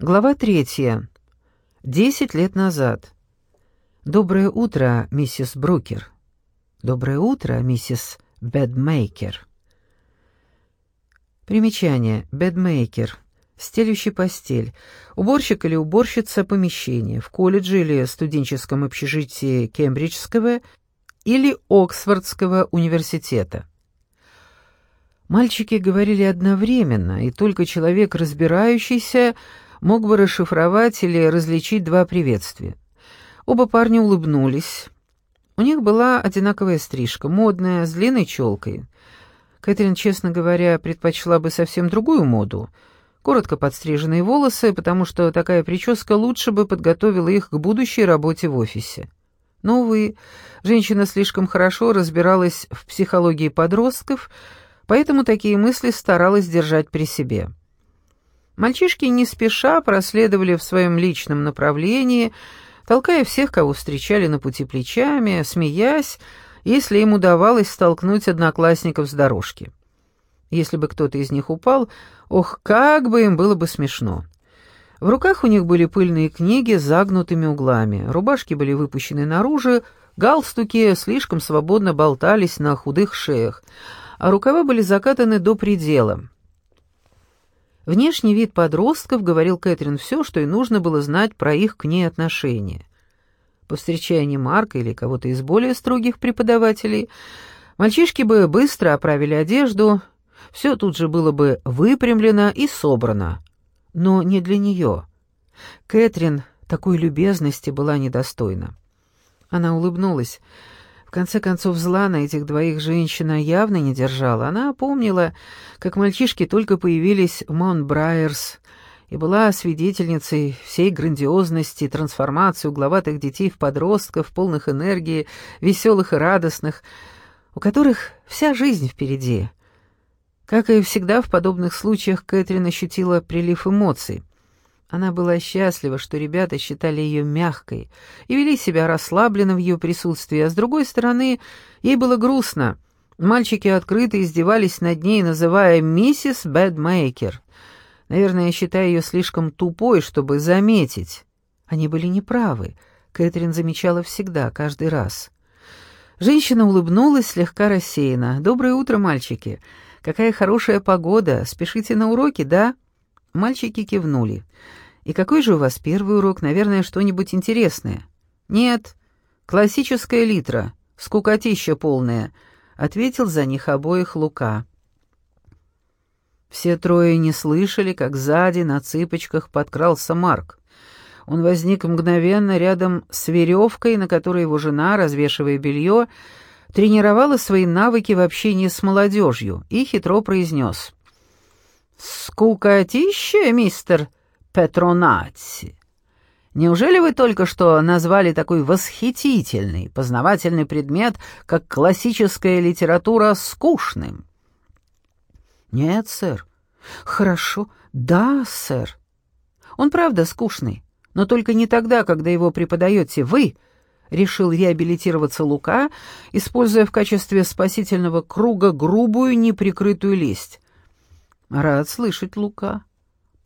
Глава третья. Десять лет назад. Доброе утро, миссис Брукер. Доброе утро, миссис Бедмейкер. Примечание. Бедмейкер. Стелющий постель. Уборщик или уборщица помещения в колледже или студенческом общежитии Кембриджского или Оксфордского университета. Мальчики говорили одновременно, и только человек, разбирающийся, мог бы расшифровать или различить два приветствия. Оба парня улыбнулись. У них была одинаковая стрижка, модная, с длинной челкой. Кэтрин, честно говоря, предпочла бы совсем другую моду. Коротко подстриженные волосы, потому что такая прическа лучше бы подготовила их к будущей работе в офисе. Но, увы, женщина слишком хорошо разбиралась в психологии подростков, поэтому такие мысли старалась держать при себе. Мальчишки не спеша проследовали в своем личном направлении, толкая всех, кого встречали на пути плечами, смеясь, если им удавалось столкнуть одноклассников с дорожки. Если бы кто-то из них упал, ох, как бы им было бы смешно. В руках у них были пыльные книги с загнутыми углами, рубашки были выпущены наружу, галстуки слишком свободно болтались на худых шеях, а рукава были закатаны до предела — Внешний вид подростков говорил Кэтрин все, что и нужно было знать про их к ней отношения. Повстречая не Марка или кого-то из более строгих преподавателей, мальчишки бы быстро оправили одежду, все тут же было бы выпрямлено и собрано. Но не для нее. Кэтрин такой любезности была недостойна. Она улыбнулась. В конце концов, зла на этих двоих женщина явно не держала. Она помнила, как мальчишки только появились в Монбрайерс, и была свидетельницей всей грандиозности трансформации угловатых детей в подростков, полных энергии, веселых и радостных, у которых вся жизнь впереди. Как и всегда в подобных случаях, Кэтрин ощутила прилив эмоций. Она была счастлива, что ребята считали ее мягкой и вели себя расслабленно в ее присутствии, а с другой стороны, ей было грустно. Мальчики открыто издевались над ней, называя «миссис Бэдмейкер». Наверное, считая ее слишком тупой, чтобы заметить. Они были неправы. Кэтрин замечала всегда, каждый раз. Женщина улыбнулась слегка рассеянно. «Доброе утро, мальчики! Какая хорошая погода! Спешите на уроки, да?» Мальчики кивнули. «И какой же у вас первый урок? Наверное, что-нибудь интересное?» «Нет, классическая литра, скукотища полная», — ответил за них обоих Лука. Все трое не слышали, как сзади на цыпочках подкрался Марк. Он возник мгновенно рядом с веревкой, на которой его жена, развешивая белье, тренировала свои навыки в общении с молодежью, и хитро произнес. «Скукотища, мистер Петронаци. Неужели вы только что назвали такой восхитительный, познавательный предмет, как классическая литература, скучным? Нет, сэр. Хорошо. Да, сэр. Он правда скучный, но только не тогда, когда его преподаете вы, решил реабилитироваться Лука, используя в качестве спасительного круга грубую неприкрытую лесть. Рад слышать, Лука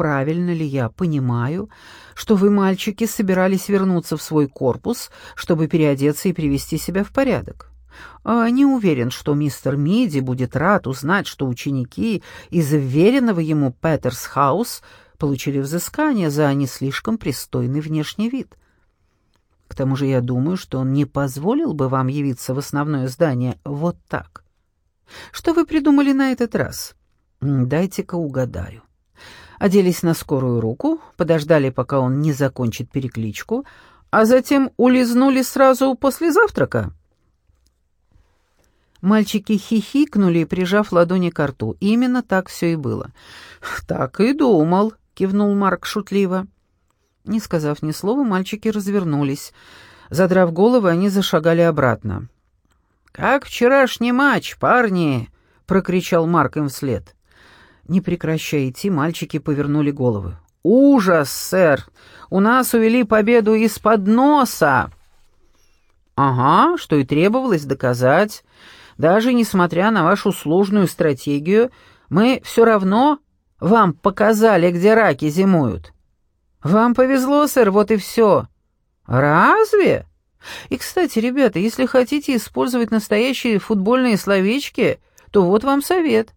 правильно ли я понимаю, что вы, мальчики, собирались вернуться в свой корпус, чтобы переодеться и привести себя в порядок? Я не уверен, что мистер Миди будет рад узнать, что ученики из вверенного ему Петерс-хаус получили взыскание за не слишком пристойный внешний вид. К тому же я думаю, что он не позволил бы вам явиться в основное здание вот так. Что вы придумали на этот раз? Дайте-ка угадаю оделись на скорую руку, подождали, пока он не закончит перекличку, а затем улизнули сразу после завтрака. Мальчики хихикнули, прижав ладони к рту. Именно так все и было. «Так и думал», — кивнул Марк шутливо. Не сказав ни слова, мальчики развернулись. Задрав головы, они зашагали обратно. «Как вчерашний матч, парни!» — прокричал Марк им вслед. Не прекращая идти, мальчики повернули головы. «Ужас, сэр! У нас увели победу из-под носа!» «Ага, что и требовалось доказать. Даже несмотря на вашу сложную стратегию, мы все равно вам показали, где раки зимуют». «Вам повезло, сэр, вот и все». «Разве?» И, кстати, ребята, если хотите использовать настоящие футбольные словечки, то вот вам совет.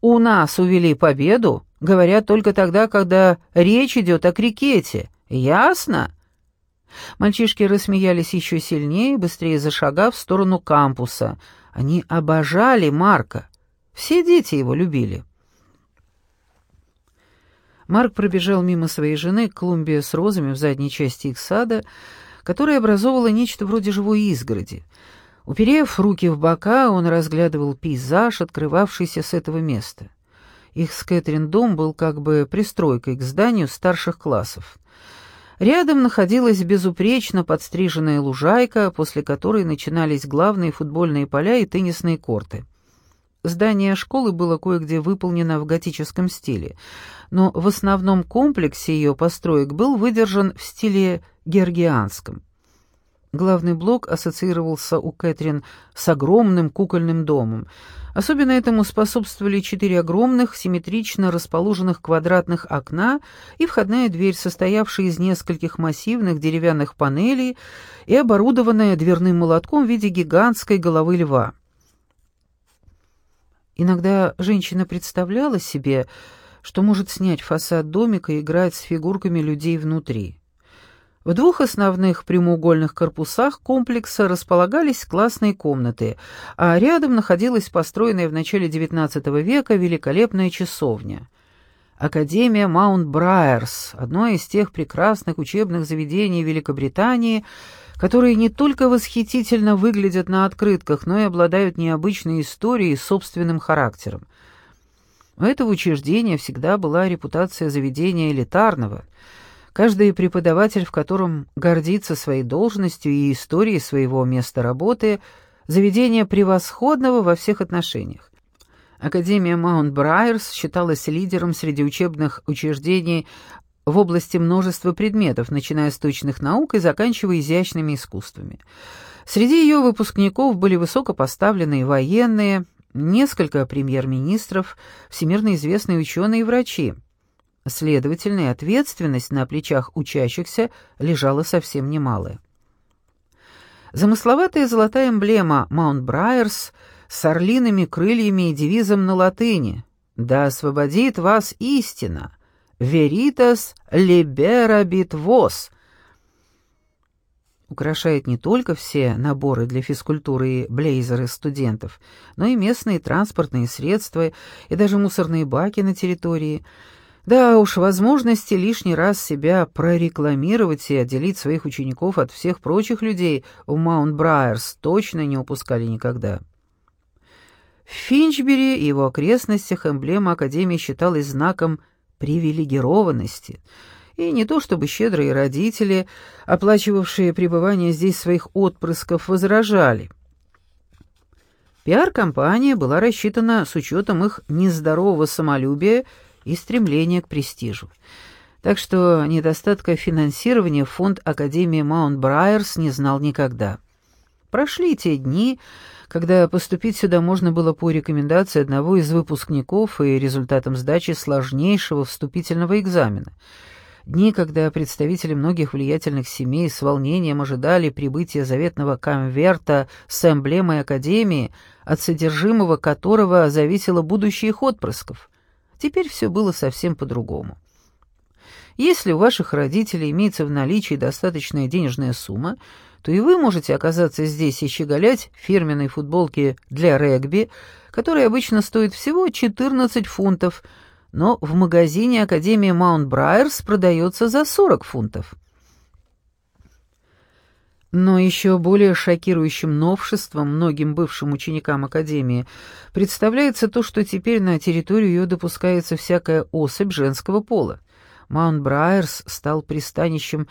У нас увели победу, говорят только тогда, когда речь идет о крикете. Ясно? Мальчишки рассмеялись еще сильнее, быстрее зашагав в сторону кампуса. Они обожали Марка. Все дети его любили. Марк пробежал мимо своей жены к клумбе с розами в задней части их сада, которая образовывала нечто вроде живой изгороди. Уперев руки в бока, он разглядывал пейзаж, открывавшийся с этого места. Их с Кэтрин дом был как бы пристройкой к зданию старших классов. Рядом находилась безупречно подстриженная лужайка, после которой начинались главные футбольные поля и теннисные корты. Здание школы было кое-где выполнено в готическом стиле, но в основном комплексе ее построек был выдержан в стиле георгианском. Главный блок ассоциировался у Кэтрин с огромным кукольным домом. Особенно этому способствовали четыре огромных, симметрично расположенных квадратных окна и входная дверь, состоявшая из нескольких массивных деревянных панелей и оборудованная дверным молотком в виде гигантской головы льва. Иногда женщина представляла себе, что может снять фасад домика и играть с фигурками людей внутри. В двух основных прямоугольных корпусах комплекса располагались классные комнаты, а рядом находилась построенная в начале XIX века великолепная часовня. Академия Маунт-Брайерс, одно из тех прекрасных учебных заведений Великобритании, которые не только восхитительно выглядят на открытках, но и обладают необычной историей и собственным характером. У этого учреждения всегда была репутация заведения элитарного – Каждый преподаватель, в котором гордится своей должностью и историей своего места работы, заведение превосходного во всех отношениях. Академия Маунт-Брайерс считалась лидером среди учебных учреждений в области множества предметов, начиная с точных наук и заканчивая изящными искусствами. Среди ее выпускников были высокопоставленные военные, несколько премьер-министров, всемирно известные ученые и врачи. Следовательно, и ответственность на плечах учащихся лежала совсем немалая. Замысловатая золотая эмблема Маунт Брайерс с орлиными крыльями и девизом на латыни «Да освободит вас истина! Veritas liberabit vos!» украшает не только все наборы для физкультуры и блейзеры студентов, но и местные транспортные средства и даже мусорные баки на территории – да уж, возможности лишний раз себя прорекламировать и отделить своих учеников от всех прочих людей в Маунт-Брайерс точно не упускали никогда. В Финчбери и его окрестностях эмблема Академии считалась знаком привилегированности, и не то чтобы щедрые родители, оплачивавшие пребывание здесь своих отпрысков, возражали. Пиар-компания была рассчитана с учетом их нездорового самолюбия и стремление к престижу. Так что недостатка финансирования фонд Академии Маунт-Брайерс не знал никогда. Прошли те дни, когда поступить сюда можно было по рекомендации одного из выпускников и результатом сдачи сложнейшего вступительного экзамена. Дни, когда представители многих влиятельных семей с волнением ожидали прибытия заветного конверта с эмблемой Академии, от содержимого которого зависело будущее их отпрысков. Теперь все было совсем по-другому. Если у ваших родителей имеется в наличии достаточная денежная сумма, то и вы можете оказаться здесь и щеголять фирменной футболке для регби, которая обычно стоит всего 14 фунтов, но в магазине Академии Маунт Брайерс продается за 40 фунтов. Но еще более шокирующим новшеством многим бывшим ученикам Академии представляется то, что теперь на территорию ее допускается всякая особь женского пола. Маунт Брайерс стал пристанищем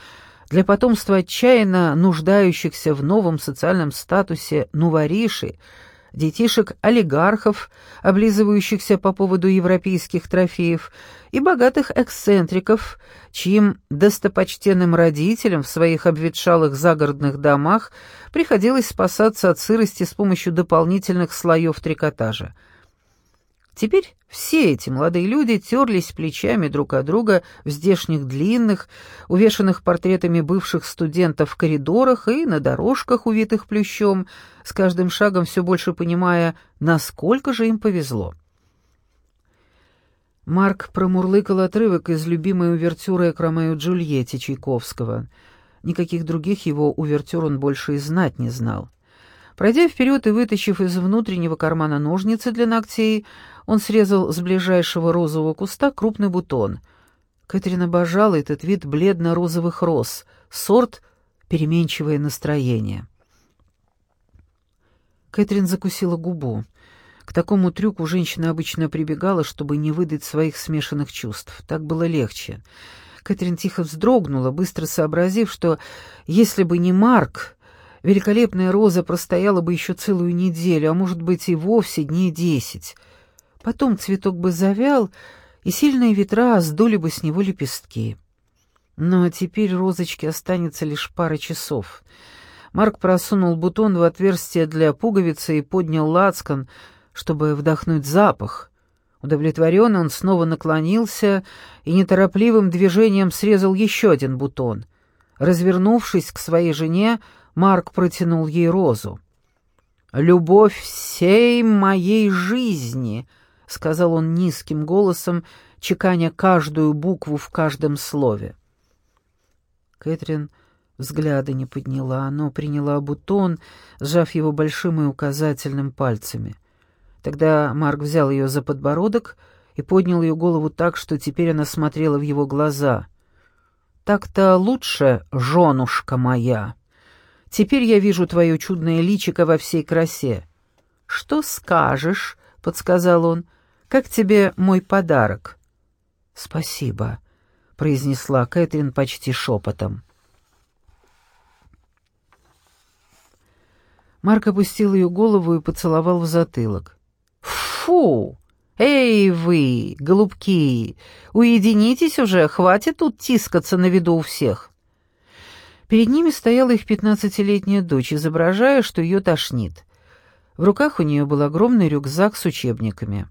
для потомства отчаянно нуждающихся в новом социальном статусе нувориши, детишек олигархов, облизывающихся по поводу европейских трофеев, и богатых эксцентриков, чьим достопочтенным родителям в своих обветшалых загородных домах приходилось спасаться от сырости с помощью дополнительных слоев трикотажа. Теперь все эти молодые люди терлись плечами друг от друга в здешних длинных, увешанных портретами бывших студентов в коридорах и на дорожках, увитых плющом, с каждым шагом все больше понимая, насколько же им повезло. Марк промурлыкал отрывок из любимой увертюры к Ромео Джульетте Чайковского. Никаких других его увертюр он больше и знать не знал. Пройдя вперед и вытащив из внутреннего кармана ножницы для ногтей, он срезал с ближайшего розового куста крупный бутон. Кэтрин обожала этот вид бледно-розовых роз, сорт «переменчивое настроение». Кэтрин закусила губу. К такому трюку женщина обычно прибегала, чтобы не выдать своих смешанных чувств. Так было легче. Кэтрин тихо вздрогнула, быстро сообразив, что если бы не Марк, великолепная роза простояла бы еще целую неделю, а может быть и вовсе дней десять. Потом цветок бы завял, и сильные ветра сдули бы с него лепестки. Но теперь розочке останется лишь пара часов. Марк просунул бутон в отверстие для пуговицы и поднял лацкан, чтобы вдохнуть запах. Удовлетворенно он снова наклонился и неторопливым движением срезал еще один бутон. Развернувшись к своей жене, Марк протянул ей розу. «Любовь всей моей жизни», — сказал он низким голосом, чеканя каждую букву в каждом слове. Кэтрин взгляда не подняла, но приняла бутон, сжав его большим и указательным пальцами. Тогда Марк взял ее за подбородок и поднял ее голову так, что теперь она смотрела в его глаза. «Так-то лучше, женушка моя. Теперь я вижу твое чудное личико во всей красе». «Что скажешь?» — подсказал он. «Как тебе мой подарок?» «Спасибо», — произнесла Кэтрин почти шепотом. Марк опустил ее голову и поцеловал в затылок. «Фу! Эй вы, голубки, уединитесь уже, хватит тут тискаться на виду у всех!» Перед ними стояла их пятнадцатилетняя дочь, изображая, что ее тошнит. В руках у нее был огромный рюкзак с учебниками.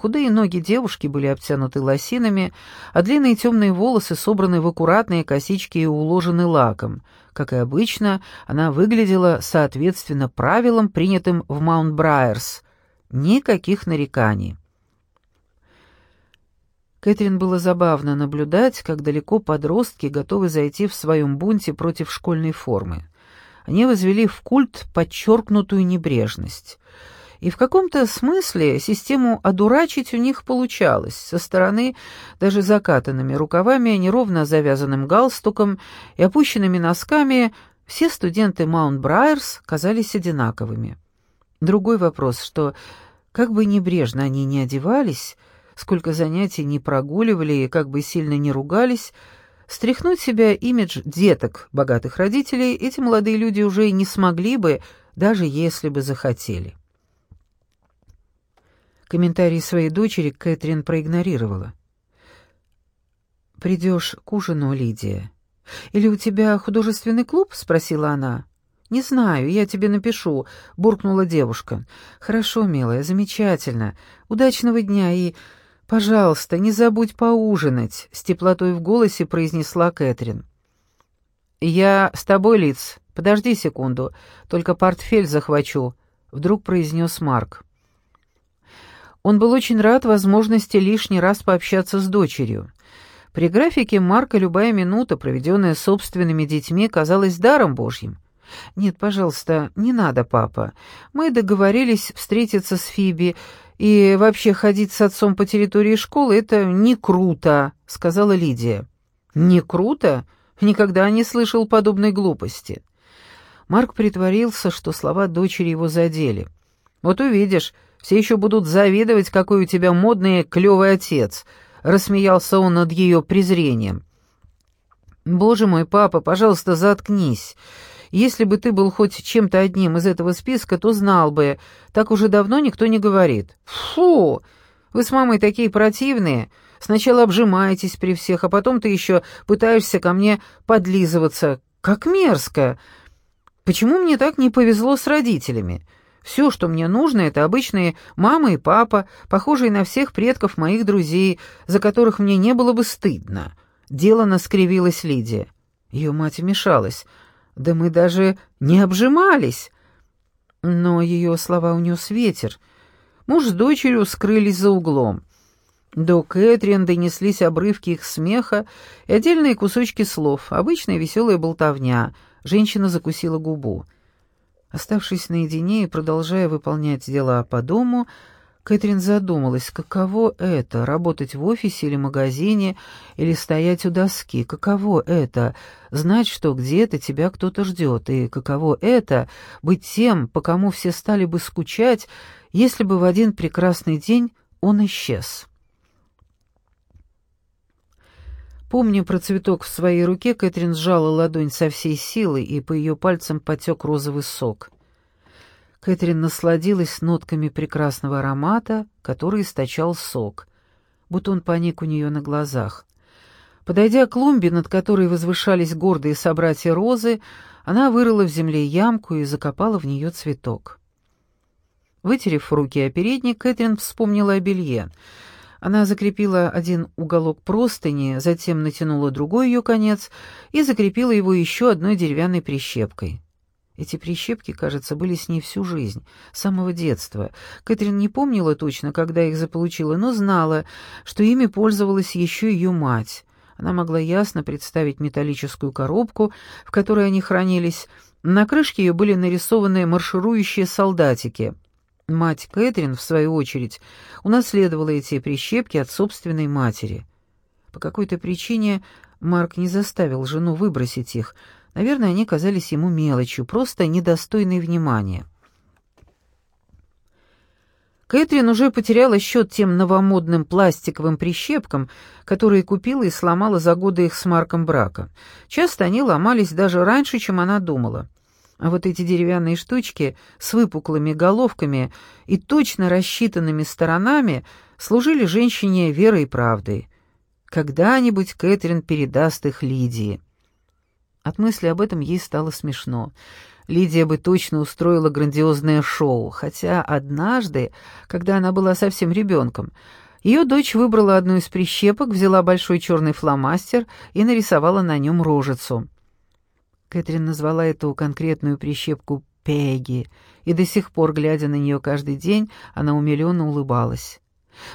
Худые ноги девушки были обтянуты лосинами, а длинные темные волосы собраны в аккуратные косички и уложены лаком. Как и обычно, она выглядела соответственно правилам, принятым в Маунт-Брайерс — Никаких нареканий. Кэтрин было забавно наблюдать, как далеко подростки готовы зайти в своем бунте против школьной формы. Они возвели в культ подчеркнутую небрежность. И в каком-то смысле систему одурачить у них получалось. Со стороны даже закатанными рукавами, неровно завязанным галстуком и опущенными носками все студенты Маунт-Брайерс казались одинаковыми. Другой вопрос, что как бы небрежно они ни одевались, сколько занятий не прогуливали и как бы сильно не ругались, стряхнуть себя имидж деток богатых родителей эти молодые люди уже и не смогли бы, даже если бы захотели. Комментарии своей дочери Кэтрин проигнорировала. «Придешь к ужину, Лидия? Или у тебя художественный клуб?» — спросила она. «Не знаю, я тебе напишу», — буркнула девушка. «Хорошо, милая, замечательно. Удачного дня и, пожалуйста, не забудь поужинать», — с теплотой в голосе произнесла Кэтрин. «Я с тобой, Лиц. Подожди секунду, только портфель захвачу», — вдруг произнес Марк. Он был очень рад возможности лишний раз пообщаться с дочерью. При графике Марка любая минута, проведенная собственными детьми, казалась даром Божьим. «Нет, пожалуйста, не надо, папа. Мы договорились встретиться с Фиби, и вообще ходить с отцом по территории школы — это не круто», — сказала Лидия. «Не круто? Никогда не слышал подобной глупости». Марк притворился, что слова дочери его задели. «Вот увидишь, все еще будут завидовать, какой у тебя модный клевый отец», — рассмеялся он над ее презрением. «Боже мой, папа, пожалуйста, заткнись. Если бы ты был хоть чем-то одним из этого списка, то знал бы. Так уже давно никто не говорит. Фу! Вы с мамой такие противные. Сначала обжимаетесь при всех, а потом ты еще пытаешься ко мне подлизываться. Как мерзко! Почему мне так не повезло с родителями? Все, что мне нужно, это обычные мама и папа, похожие на всех предков моих друзей, за которых мне не было бы стыдно. Делано скривилась Лидия. Ее мать вмешалась. «Да мы даже не обжимались!» Но ее слова унес ветер. Муж с дочерью скрылись за углом. До Кэтрин донеслись обрывки их смеха и отдельные кусочки слов, обычная веселая болтовня. Женщина закусила губу. Оставшись наедине и продолжая выполнять дела по дому, Кэтрин задумалась, каково это — работать в офисе или магазине, или стоять у доски, каково это — знать, что где-то тебя кто-то ждет, и каково это — быть тем, по кому все стали бы скучать, если бы в один прекрасный день он исчез. Помня про цветок в своей руке, Кэтрин сжала ладонь со всей силой, и по ее пальцам потек розовый сок. Кэтрин насладилась нотками прекрасного аромата, который источал сок. Бутон паник у нее на глазах. Подойдя к клумбе, над которой возвышались гордые собратья розы, она вырыла в земле ямку и закопала в нее цветок. Вытерев руки о передник, Кэтрин вспомнила о белье — она закрепила один уголок простыни, затем натянула другой ее конец и закрепила его еще одной деревянной прищепкой. Эти прищепки, кажется, были с ней всю жизнь, с самого детства. Кэтрин не помнила точно, когда их заполучила, но знала, что ими пользовалась еще ее мать. Она могла ясно представить металлическую коробку, в которой они хранились. На крышке ее были нарисованы марширующие солдатики — Мать Кэтрин, в свою очередь, унаследовала эти прищепки от собственной матери. По какой-то причине Марк не заставил жену выбросить их. Наверное, они казались ему мелочью, просто недостойной внимания. Кэтрин уже потеряла счет тем новомодным пластиковым прищепкам, которые купила и сломала за годы их с Марком брака. Часто они ломались даже раньше, чем она думала. А вот эти деревянные штучки с выпуклыми головками и точно рассчитанными сторонами служили женщине верой и правдой. Когда-нибудь Кэтрин передаст их Лидии. От мысли об этом ей стало смешно. Лидия бы точно устроила грандиозное шоу, хотя однажды, когда она была совсем ребенком, ее дочь выбрала одну из прищепок, взяла большой черный фломастер и нарисовала на нем рожицу. Кэтрин назвала эту конкретную прищепку Пегги, и до сих пор, глядя на нее каждый день, она умиленно улыбалась.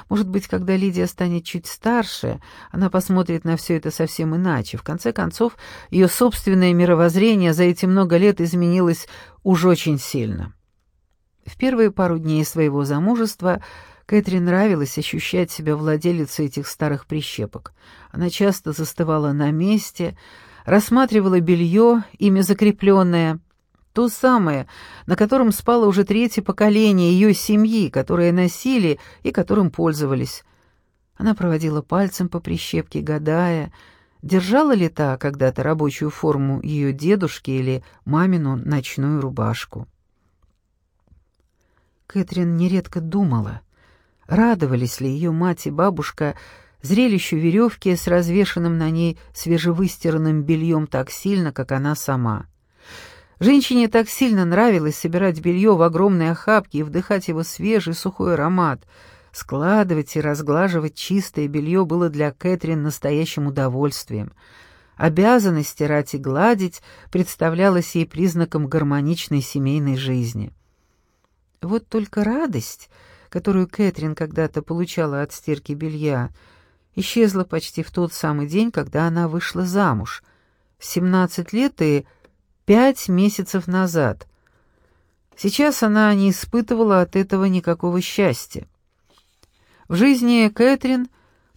Может быть, когда Лидия станет чуть старше, она посмотрит на все это совсем иначе. В конце концов, ее собственное мировоззрение за эти много лет изменилось уж очень сильно. В первые пару дней своего замужества Кэтрин нравилось ощущать себя владелицей этих старых прищепок. Она часто застывала на месте, рассматривала белье, ими закрепленное, то самое, на котором спало уже третье поколение ее семьи, которые носили и которым пользовались. Она проводила пальцем по прищепке, гадая, держала ли та когда-то рабочую форму ее дедушки или мамину ночную рубашку. Кэтрин нередко думала, радовались ли ее мать и бабушка, зрелищу веревки с развешенным на ней свежевыстиранным бельем так сильно, как она сама. Женщине так сильно нравилось собирать белье в огромные охапки и вдыхать его свежий сухой аромат. Складывать и разглаживать чистое белье было для Кэтрин настоящим удовольствием. Обязанность стирать и гладить представлялась ей признаком гармоничной семейной жизни. Вот только радость, которую Кэтрин когда-то получала от стирки белья — исчезла почти в тот самый день, когда она вышла замуж. Семнадцать лет и пять месяцев назад. Сейчас она не испытывала от этого никакого счастья. В жизни Кэтрин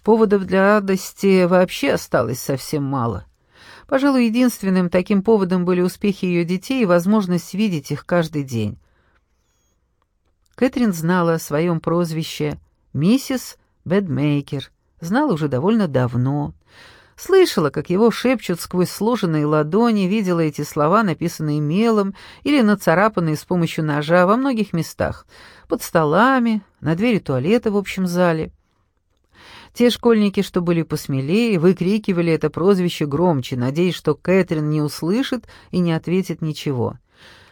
поводов для радости вообще осталось совсем мало. Пожалуй, единственным таким поводом были успехи ее детей и возможность видеть их каждый день. Кэтрин знала о своем прозвище «Миссис Бэдмейкер», знала уже довольно давно. Слышала, как его шепчут сквозь сложенные ладони, видела эти слова, написанные мелом или нацарапанные с помощью ножа во многих местах, под столами, на двери туалета в общем зале. Те школьники, что были посмелее, выкрикивали это прозвище громче, надеясь, что Кэтрин не услышит и не ответит ничего.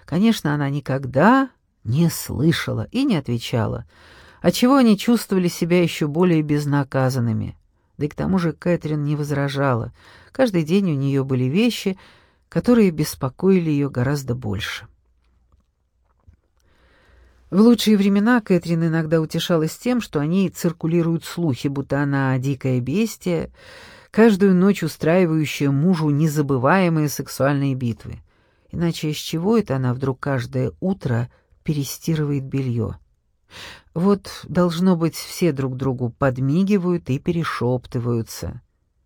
Конечно, она никогда не слышала и не отвечала, отчего они чувствовали себя еще более безнаказанными. Да и к тому же Кэтрин не возражала. Каждый день у нее были вещи, которые беспокоили ее гораздо больше. В лучшие времена Кэтрин иногда утешалась тем, что о ней циркулируют слухи, будто она дикое бестие, каждую ночь устраивающая мужу незабываемые сексуальные битвы. Иначе из чего это она вдруг каждое утро перестирывает белье? Вот, должно быть, все друг другу подмигивают и перешептываются.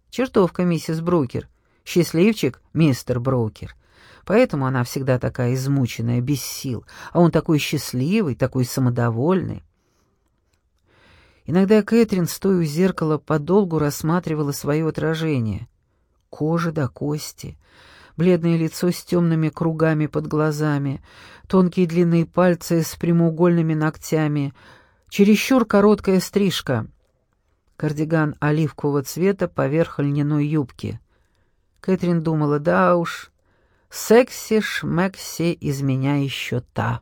Чертовка, миссис Брокер. Счастливчик, мистер Брокер. Поэтому она всегда такая измученная, без сил, а он такой счастливый, такой самодовольный. Иногда Кэтрин, стоя у зеркала, подолгу рассматривала свое отражение. Кожа до кости, бледное лицо с темными кругами под глазами, тонкие длинные пальцы с прямоугольными ногтями, чересчур короткая стрижка, кардиган оливкового цвета поверх льняной юбки. Кэтрин думала, да уж, Секси-шмекси из меня еще та.